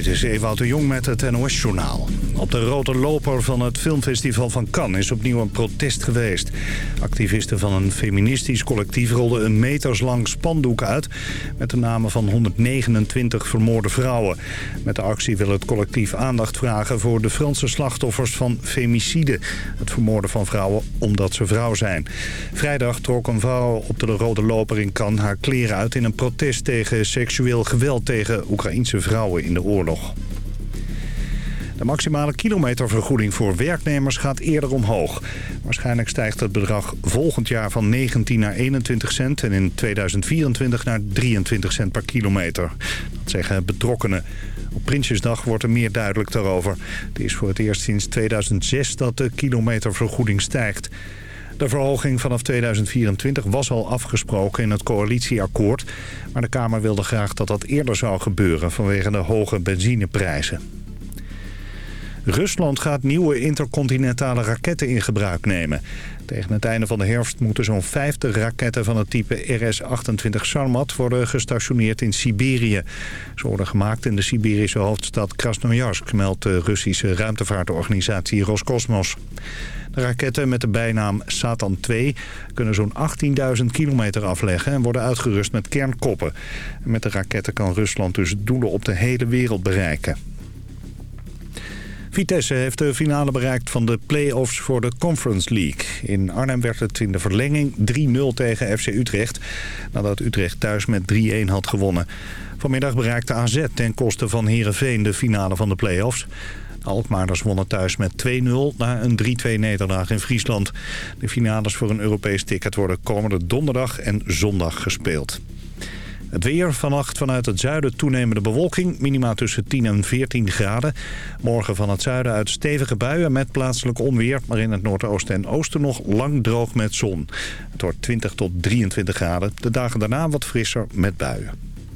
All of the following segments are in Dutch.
Dit is Ewout de Jong met het NOS-journaal. Op de rode loper van het filmfestival van Cannes is opnieuw een protest geweest. Activisten van een feministisch collectief rolden een meterslang spandoek uit... met de namen van 129 vermoorde vrouwen. Met de actie wil het collectief aandacht vragen voor de Franse slachtoffers van femicide. Het vermoorden van vrouwen omdat ze vrouw zijn. Vrijdag trok een vrouw op de rode loper in Cannes haar kleren uit... in een protest tegen seksueel geweld tegen Oekraïense vrouwen in de oorlog. De maximale kilometervergoeding voor werknemers gaat eerder omhoog. Waarschijnlijk stijgt het bedrag volgend jaar van 19 naar 21 cent... en in 2024 naar 23 cent per kilometer. Dat zeggen betrokkenen. Op Prinsjesdag wordt er meer duidelijk daarover. Het is voor het eerst sinds 2006 dat de kilometervergoeding stijgt. De verhoging vanaf 2024 was al afgesproken in het coalitieakkoord. Maar de Kamer wilde graag dat dat eerder zou gebeuren vanwege de hoge benzineprijzen. Rusland gaat nieuwe intercontinentale raketten in gebruik nemen. Tegen het einde van de herfst moeten zo'n 50 raketten van het type RS-28 Sarmat worden gestationeerd in Siberië. Ze worden gemaakt in de Siberische hoofdstad Krasnojarsk, meldt de Russische ruimtevaartorganisatie Roscosmos. De raketten met de bijnaam Satan 2 kunnen zo'n 18.000 kilometer afleggen en worden uitgerust met kernkoppen. Met de raketten kan Rusland dus doelen op de hele wereld bereiken. Vitesse heeft de finale bereikt van de play-offs voor de Conference League. In Arnhem werd het in de verlenging 3-0 tegen FC Utrecht... nadat Utrecht thuis met 3-1 had gewonnen. Vanmiddag bereikte AZ ten koste van Heerenveen de finale van de play-offs. De Alkmaarders wonnen thuis met 2-0 na een 3-2 nederlaag in Friesland. De finales voor een Europees ticket worden komende donderdag en zondag gespeeld. Het weer vannacht vanuit het zuiden toenemende bewolking. Minima tussen 10 en 14 graden. Morgen van het zuiden uit stevige buien met plaatselijk onweer. Maar in het noordoosten en oosten nog lang droog met zon. Het wordt 20 tot 23 graden. De dagen daarna wat frisser met buien.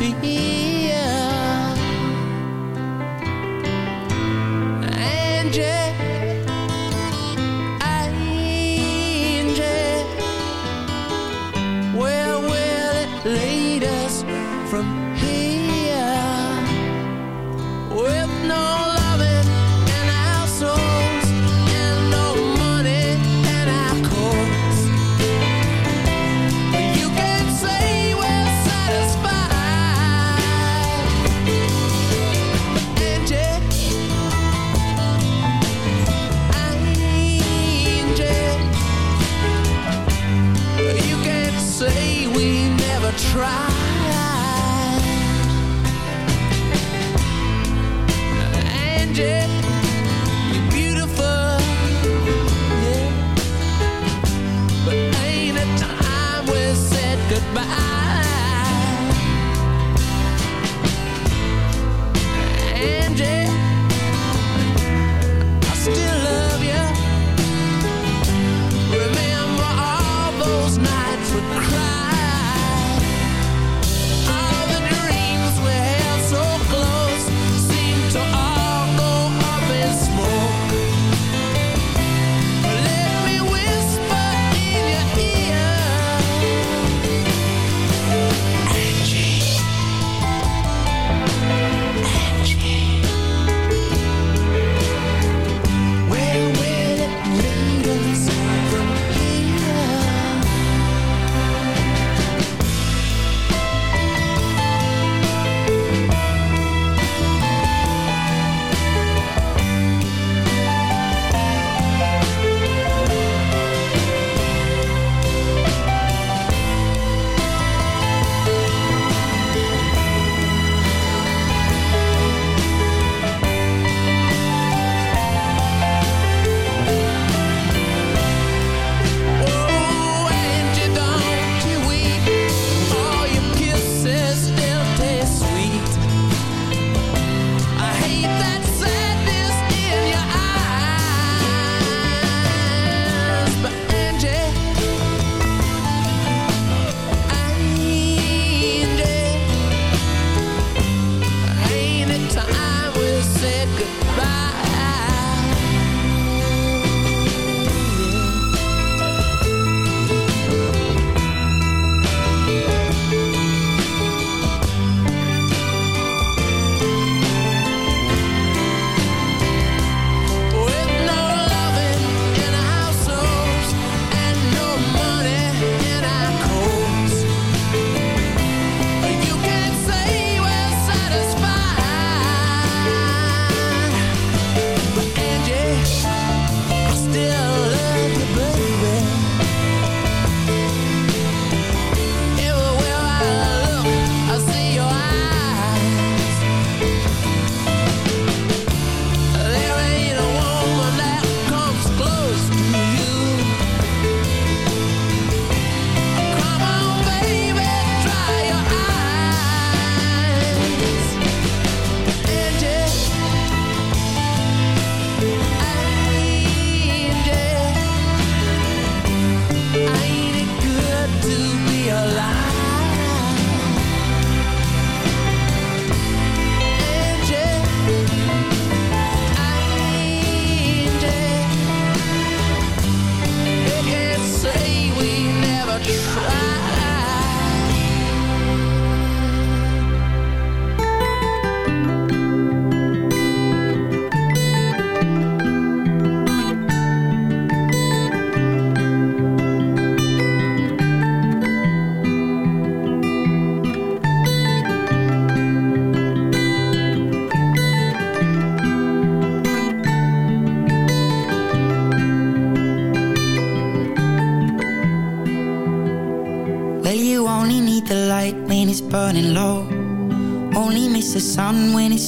be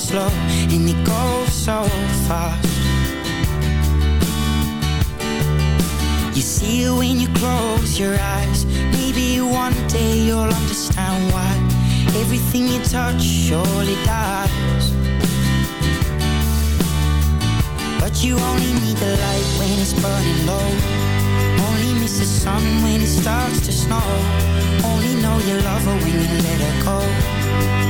slow and it goes so fast. You see it when you close your eyes Maybe one day you'll understand why Everything you touch surely dies. But you only need the light when it's burning low. Only miss the sun when it starts to snow. Only know you love her when you let her go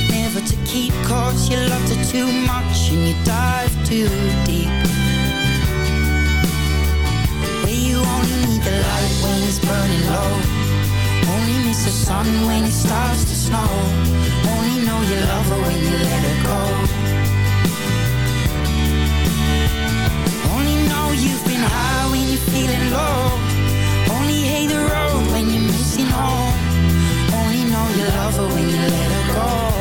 never to keep Cause you loved her too much and you dive too deep. Where you only need the light when it's burning low. Only miss the sun when it starts to snow. Only know you love her when you let her go. Only know you've been high when you're feeling low. Only hate the road when you're missing home. Only know you love her when you let her go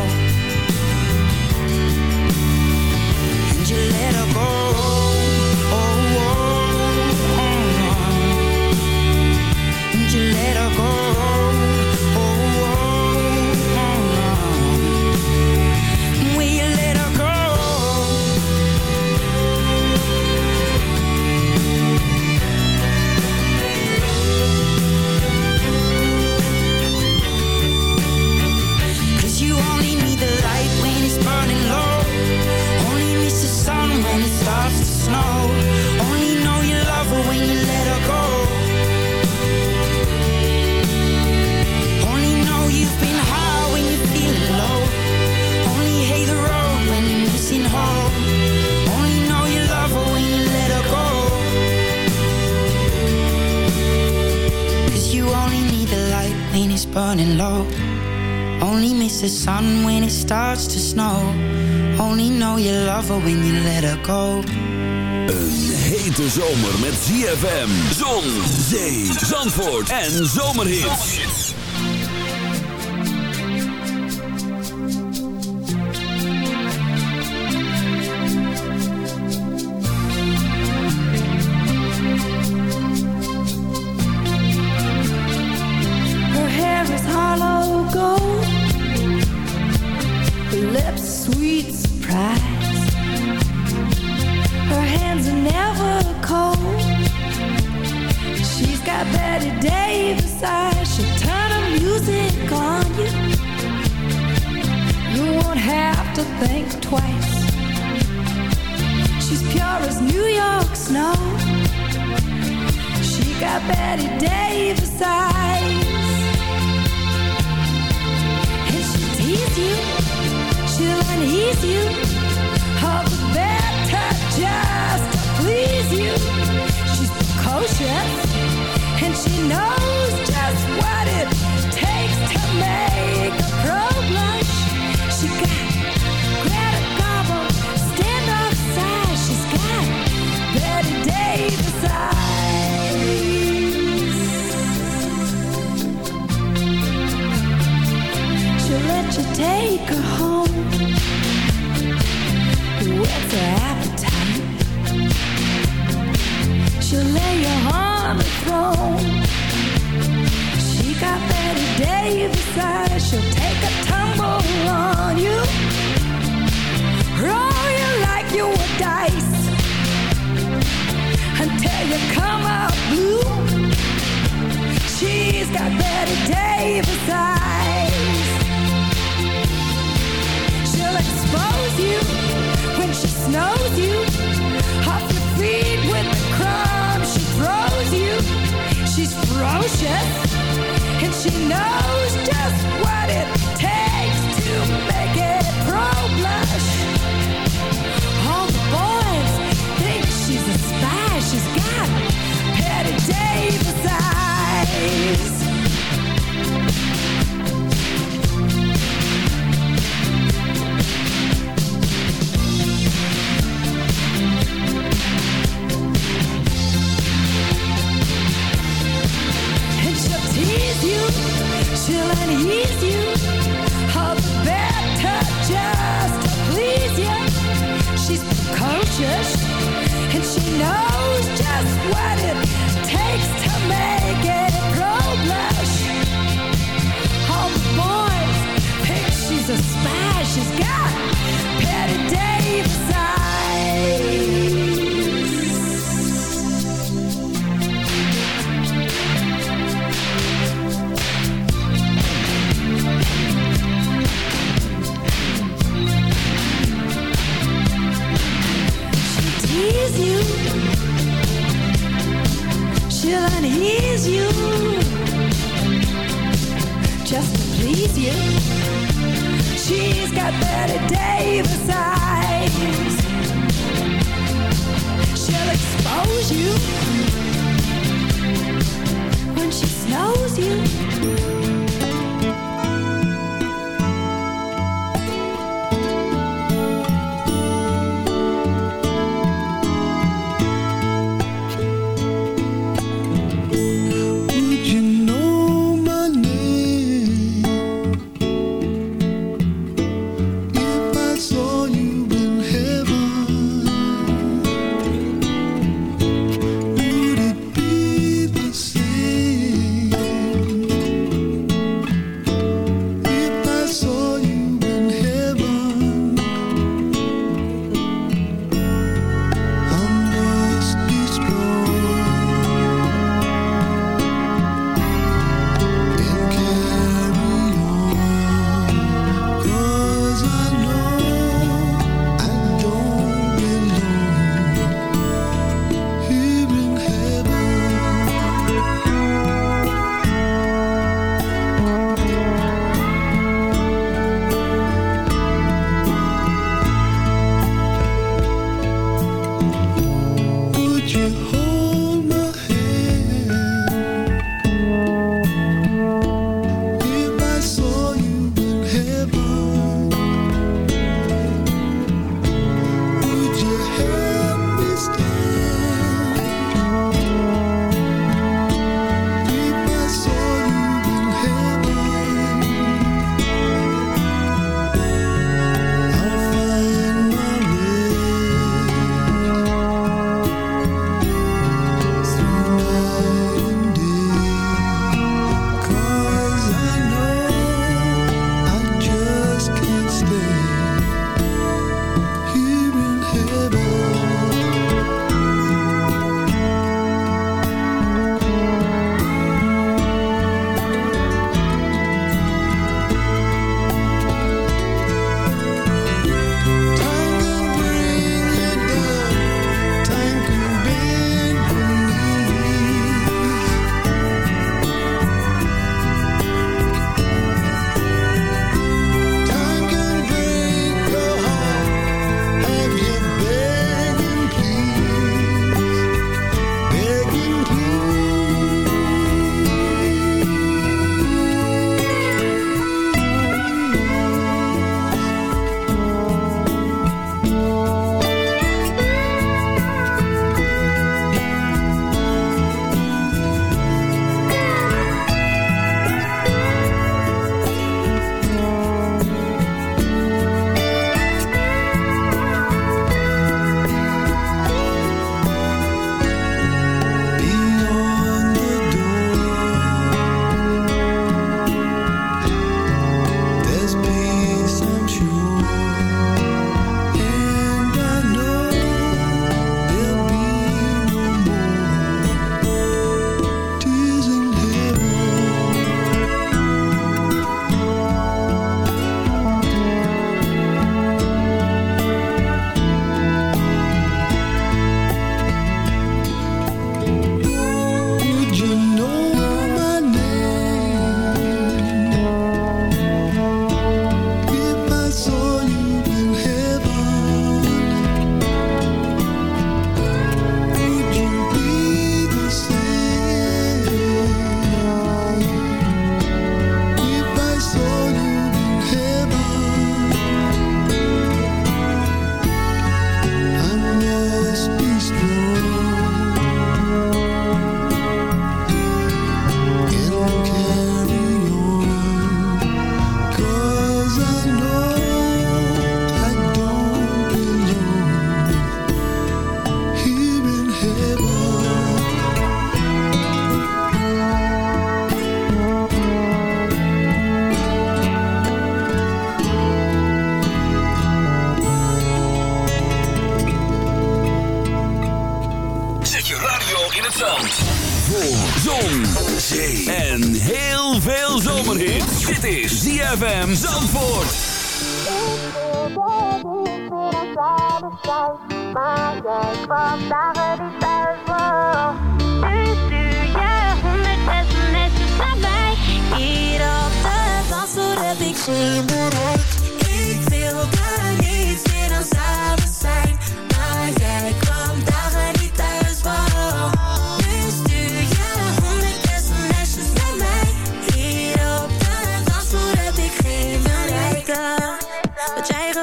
you let her go when you let her go. Een hete zomer met ZFM, zon, zee, zandvoort en zomerhits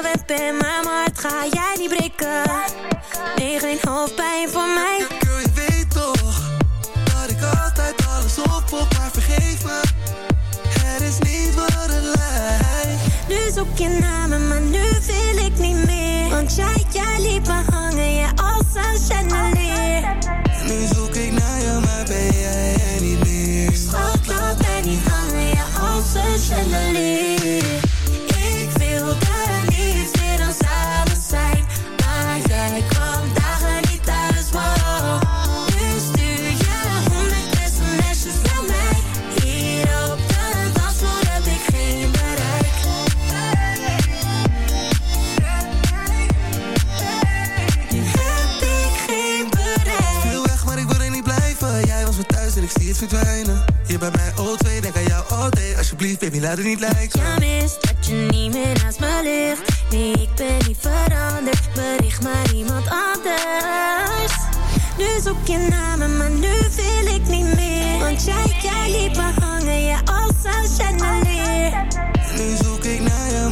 gewend bent, maar mijn hart ga jij niet breken. Nee, geen hoofdpijn voor mij. Girl, je weet toch dat ik altijd alles opvol, maar vergeef me. Het is niet wat het lijkt. Nu zoek je naar me, maar nu wil ik niet meer. Want jij, jij liet me hangen, ja, als een chandelier. Nu zoek verdwijnen. Hier bij mij O2, denk aan jou all day. Alsjeblieft, baby, laat het niet lijken. Ja, mis dat je niet meer naast me ligt. Nee, ik ben niet veranderd. Bericht maar iemand anders. Nu zoek je naar me, maar nu wil ik niet meer. Want jij, jij liet me hangen, ja, als een chandelier. Nu zoek ik naar je,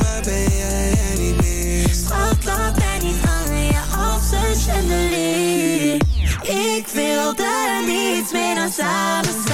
wilde niets meer dan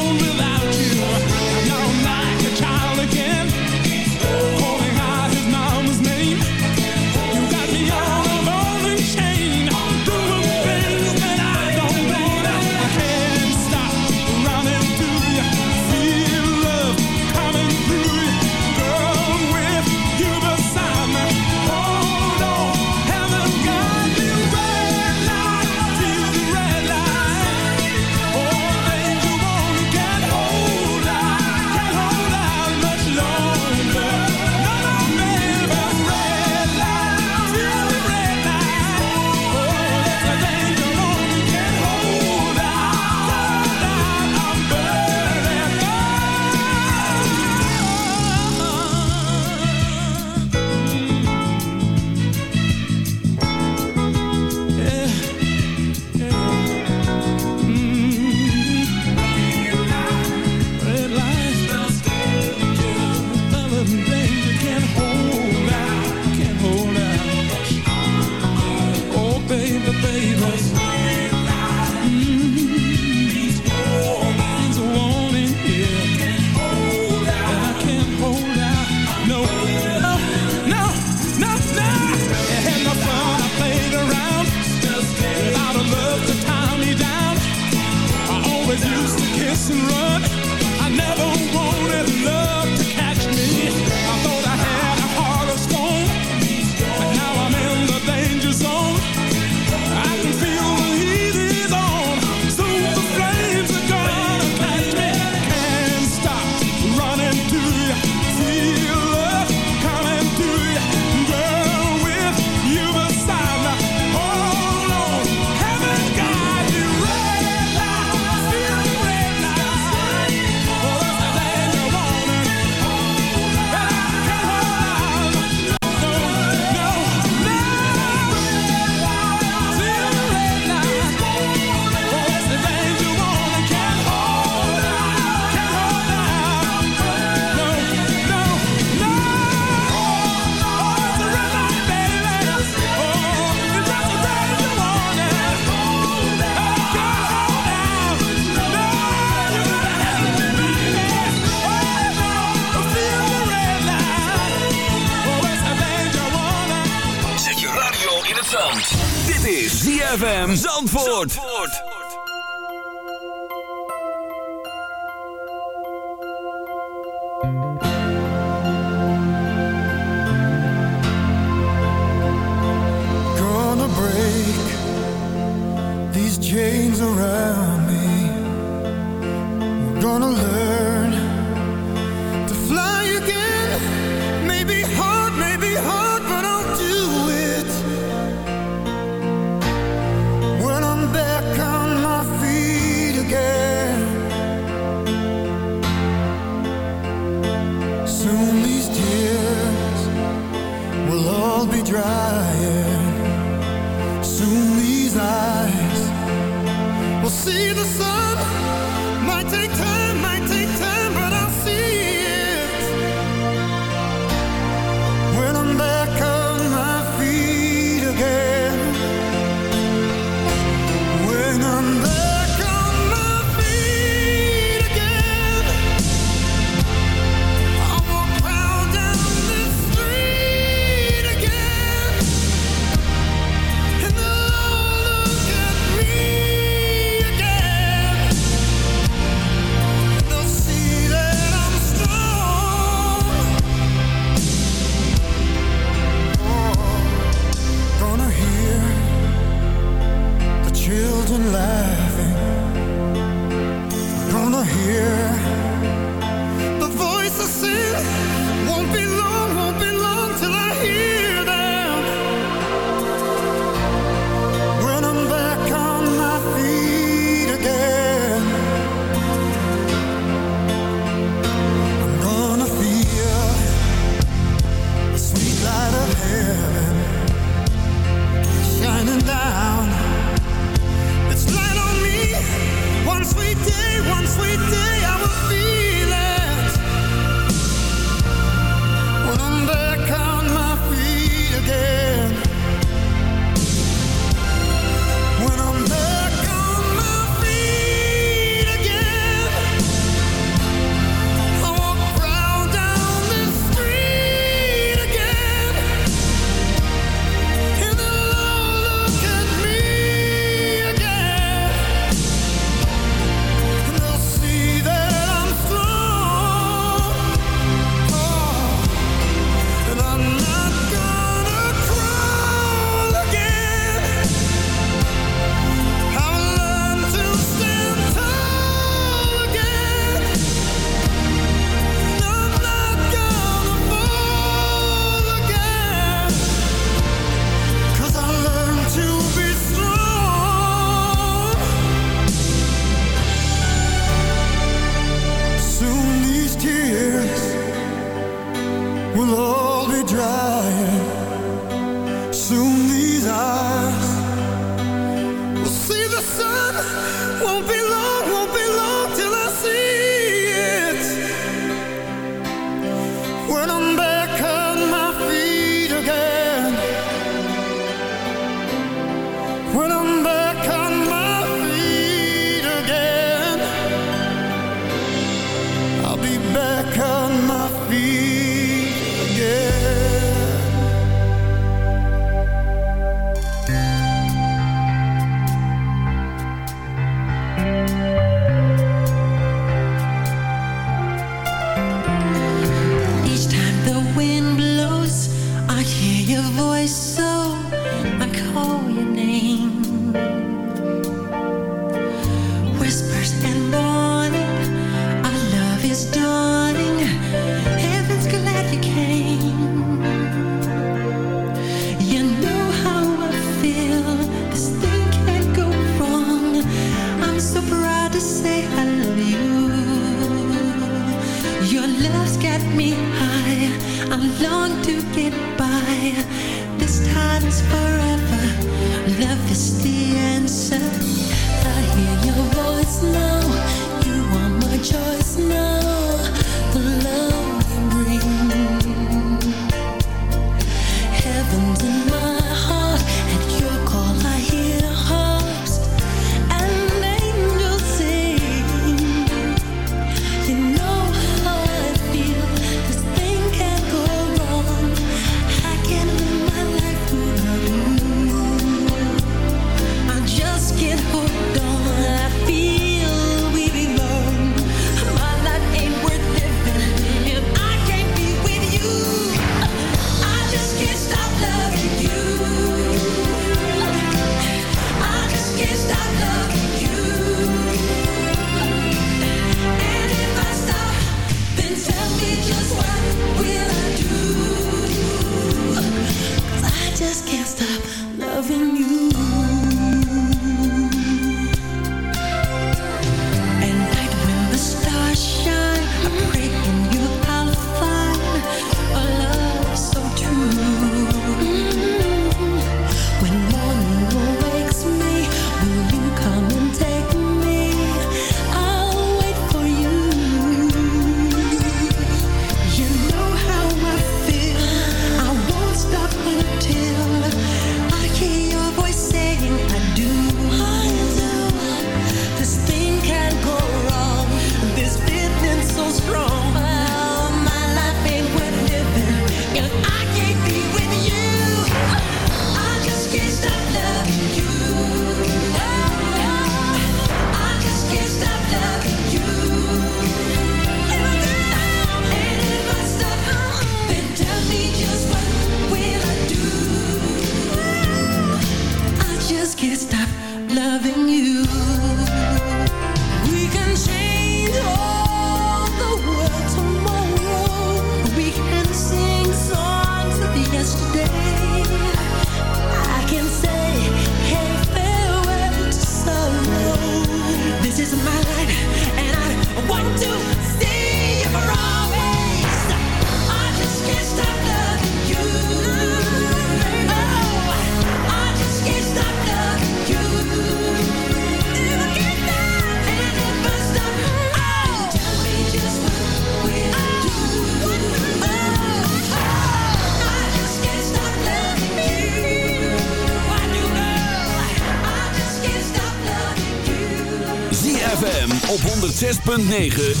9.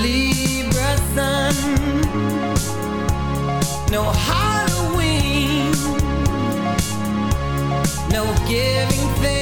Libra sun. No Halloween. No giving things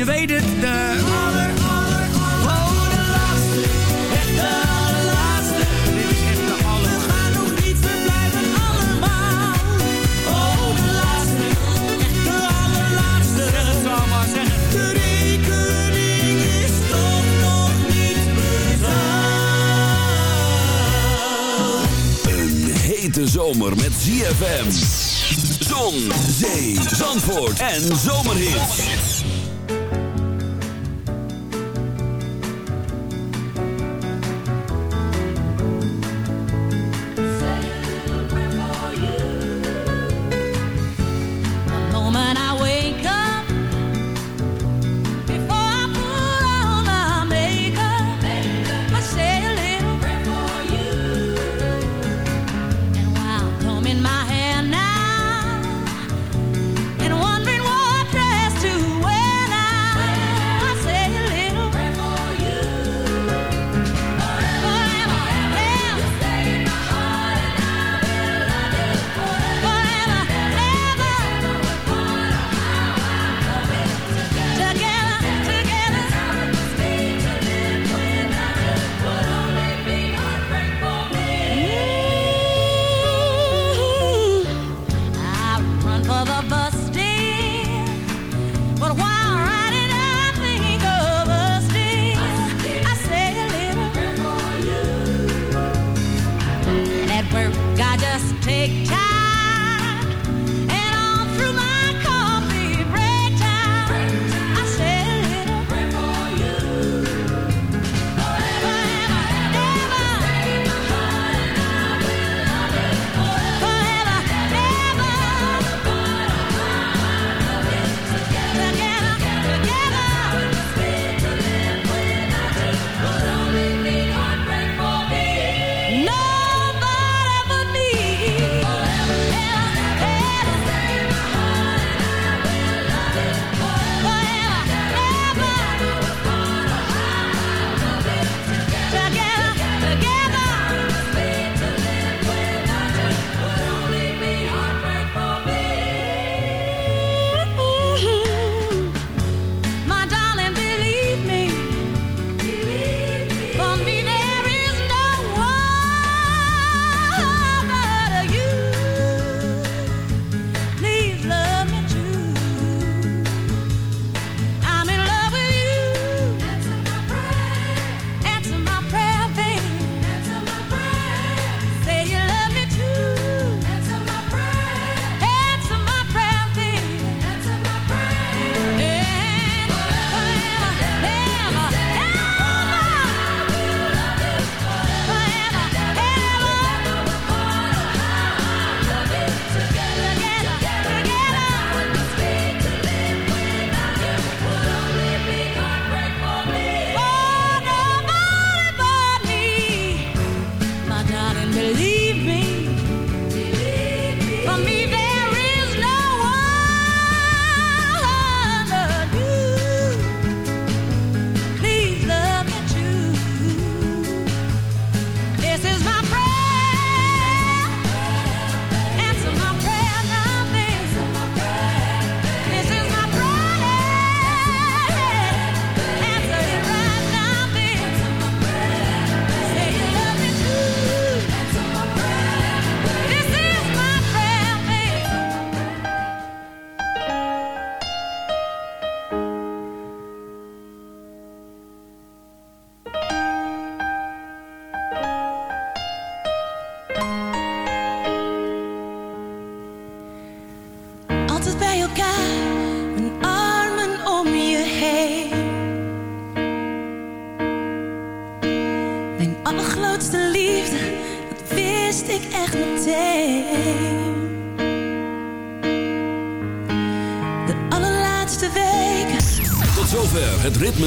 Je weet het, de... Aller, aller, aller, de laatste. Echt de allerlaatste. Dit is echt de aller. We gaan nog niet, we blijven allemaal. Oh, de laatste, echt de allerlaatste. Zeg het zo, Ammar, zeg het. De rekening is toch nog niet betaald. Een hete zomer met ZFM. Zon, zee, zandvoort en zomerhits.